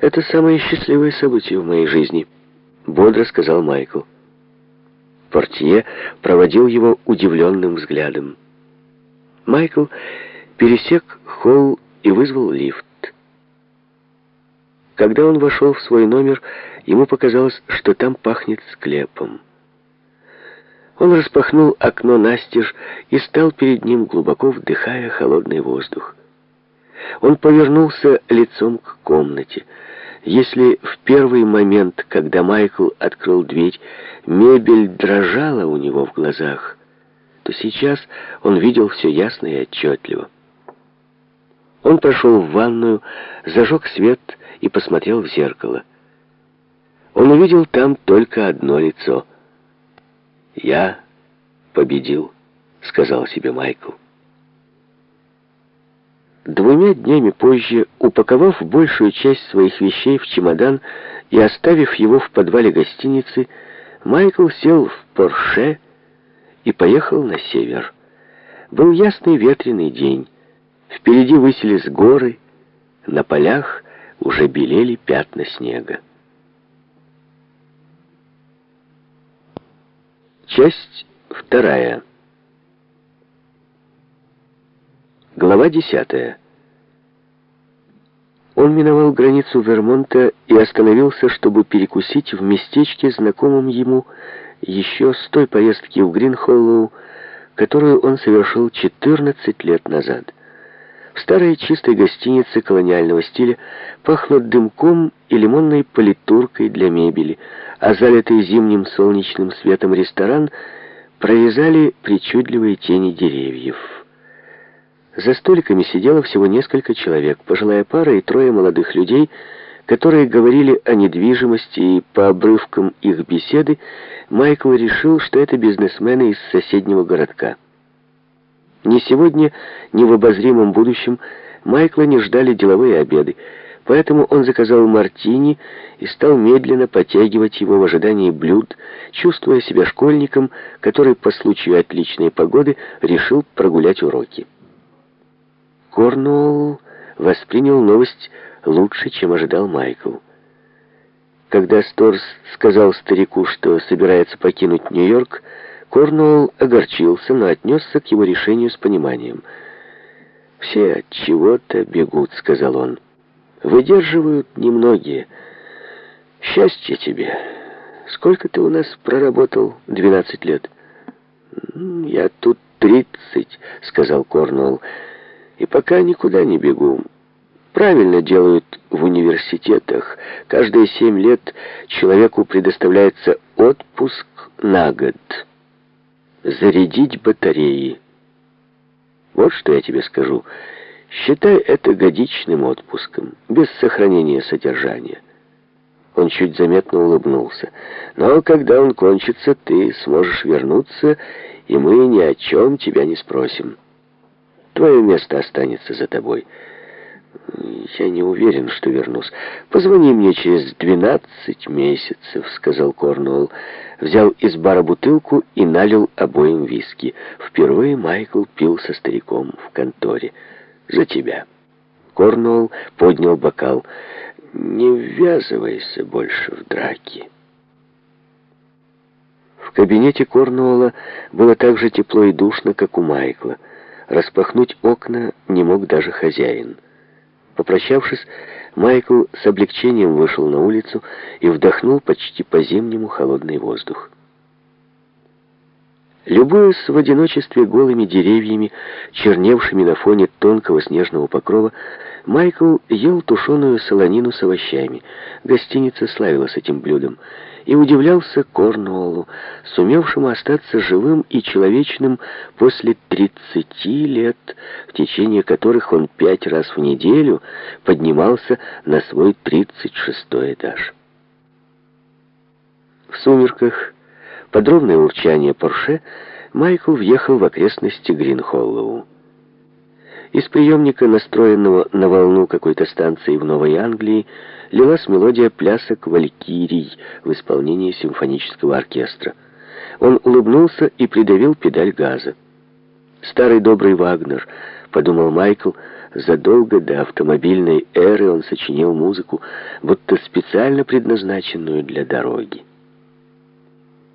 «Это самое счастливое событие в моей жизни», — бодро сказал Майкл. Портье проводил его удивленным взглядом. Майкл пересек холл и вызвал лифт. Когда он вошел в свой номер, ему показалось, что там пахнет склепом. Он распахнул окно настежь и стал перед ним, глубоко вдыхая холодный воздух. Он повернулся лицом к комнате. Если в первый момент, когда Майкл открыл дверь, мебель дрожала у него в глазах, то сейчас он видел все ясно и отчетливо. Он прошел в ванную, зажег свет и посмотрел в зеркало. Он увидел там только одно лицо. «Я победил», — сказал себе Майкл. Двумя днями позже, упаковав большую часть своих вещей в чемодан и оставив его в подвале гостиницы, Майкл сел в Порше и поехал на север. Был ясный ветреный день. Впереди высились горы, на полях уже белели пятна снега. Часть вторая. Глава 10. Он миновал границу Вермонта и остановился, чтобы перекусить в местечке, знакомом ему еще с той поездки в Гринхоллоу, которую он совершил 14 лет назад. В старой чистой гостинице колониального стиля пахло дымком и лимонной политуркой для мебели, а залитый зимним солнечным светом ресторан прорезали причудливые тени деревьев. За столиками сидело всего несколько человек, пожилая пара и трое молодых людей, которые говорили о недвижимости, и по обрывкам их беседы Майкл решил, что это бизнесмены из соседнего городка. Ни сегодня, ни в обозримом будущем Майкла не ждали деловые обеды, поэтому он заказал мартини и стал медленно потягивать его в ожидании блюд, чувствуя себя школьником, который по случаю отличной погоды решил прогулять уроки. Корнуолл воспринял новость лучше, чем ожидал Майкл. Когда Сторс сказал старику, что собирается покинуть Нью-Йорк, Корнуолл огорчился, но отнесся к его решению с пониманием. «Все от чего-то бегут», — сказал он. «Выдерживают немногие. Счастье тебе. Сколько ты у нас проработал? Двенадцать лет». «Я тут тридцать», — сказал Корнуолл и пока никуда не бегу. Правильно делают в университетах. Каждые семь лет человеку предоставляется отпуск на год. Зарядить батареи. Вот что я тебе скажу. Считай это годичным отпуском, без сохранения содержания. Он чуть заметно улыбнулся. Но когда он кончится, ты сможешь вернуться, и мы ни о чем тебя не спросим. Твое место останется за тобой. Я не уверен, что вернусь. Позвони мне через двенадцать месяцев, сказал Корнуолл. Взял из бара бутылку и налил обоим виски. Впервые Майкл пил со стариком в конторе. За тебя. Корнуолл поднял бокал. Не ввязывайся больше в драки. В кабинете Корнуолла было так же тепло и душно, как у Майкла. Распахнуть окна не мог даже хозяин. Попрощавшись, Майкл с облегчением вышел на улицу и вдохнул почти по-зимнему холодный воздух. Любуясь в одиночестве голыми деревьями, черневшими на фоне тонкого снежного покрова, Майкл ел тушеную солонину с овощами. Гостиница славилась этим блюдом и удивлялся Корнуоллу, сумевшему остаться живым и человечным после 30 лет, в течение которых он пять раз в неделю поднимался на свой 36-й этаж. В сумерках, подробное урчание Порше, Майкл въехал в окрестности Гринхоллоу. Из приемника, настроенного на волну какой-то станции в Новой Англии, лилась мелодия плясок валькирий в исполнении симфонического оркестра. Он улыбнулся и придавил педаль газа. «Старый добрый Вагнер», — подумал Майкл, Задолго до автомобильной эры он сочинил музыку, будто специально предназначенную для дороги.